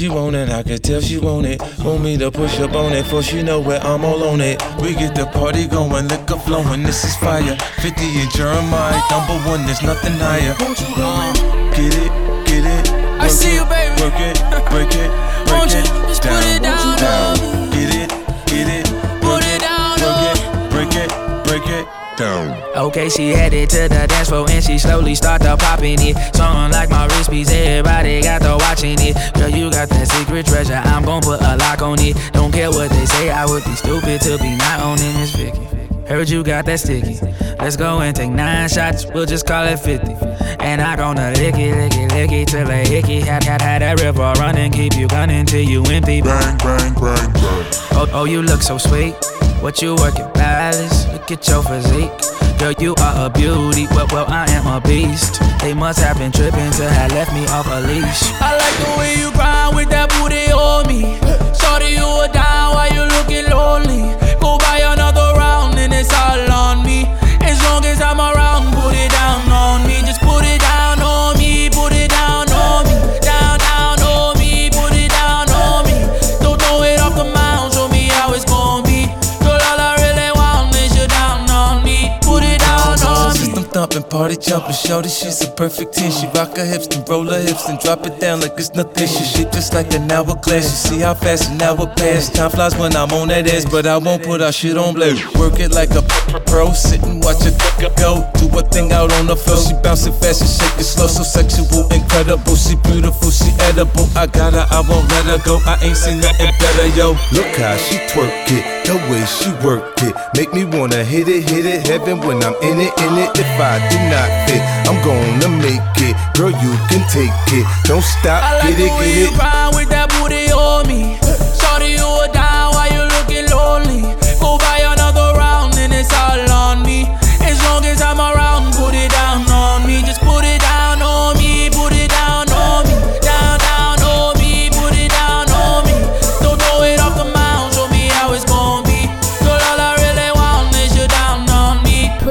She want it, I can tell she want it. Want me to push up on it, for she know where I'm all on it. We get the party going, liquor flowing, this is fire. 50 and Jeremih, number one, there's nothing higher. Uh, get it, get it. I see you, baby. Work it, break it, break Won't you it. just put it down, down. down. Get it, get it. Put it down, Work it, break it, break it. Down. Okay, she headed to the dance floor and she slowly start to popping it. Song like my wrist piece, everybody got to watching it. Got that secret treasure, I'm gon' put a lock on it. Don't care what they say, I would be stupid to be not owning this Vicky. Heard you got that sticky. Let's go and take nine shots, we'll just call it 50. And I gonna lick it, lick it, lick it till I hickey. Had, had, had that river running, keep you gunning till you empty. Bang, bang, bang, bang. Oh, oh, you look so sweet. What you working, palace? Look at your physique. Girl, you are a beauty. Well, well, I am a beast. They must have been tripping to have left me off a leash. I like the way you grind with that booty on me. Party jumping, shorty, she's a perfect 10. She rock her hips and roll her hips and drop it down like it's nothing. She shit just like an hourglass. You see how fast an hour pass. Time flies when I'm on that ass, but I won't put our shit on blast. Work it like a pro, sit and watch it go. Do a thing out on the floor. She bouncing fast and shake it slow, so sexual, incredible. She beautiful, she edible. I got her, I won't let her go. I ain't seen nothing better, yo. Look how she twerk it, the way she work it. Make me wanna hit it, hit it, heaven when I'm in it, in it. If I do not fit, I'm gonna make it. Girl, you can take it. Don't stop, I like get it, get you it. grind with that booty on me. Shorty, you a down while you looking lonely. Go buy another round and it's all on me. As long as I'm around,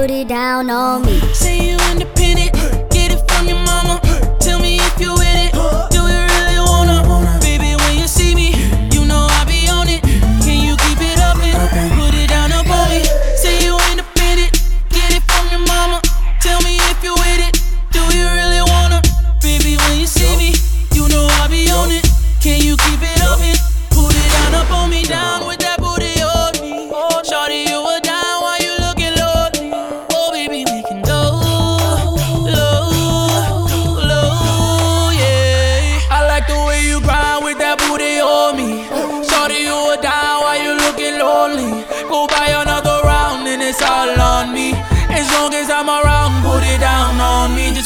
Put it down on me. Say you independent, get it from your mama. Tell me if you with it. Do you really wanna? Baby, when you see me, you know I be on it. Can you keep it up and put it down on me? Say you independent, get it from your mama. Tell me if you with it. Do you really wanna? Baby, when you see me, you know I be on it. Can you keep it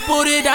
put it out.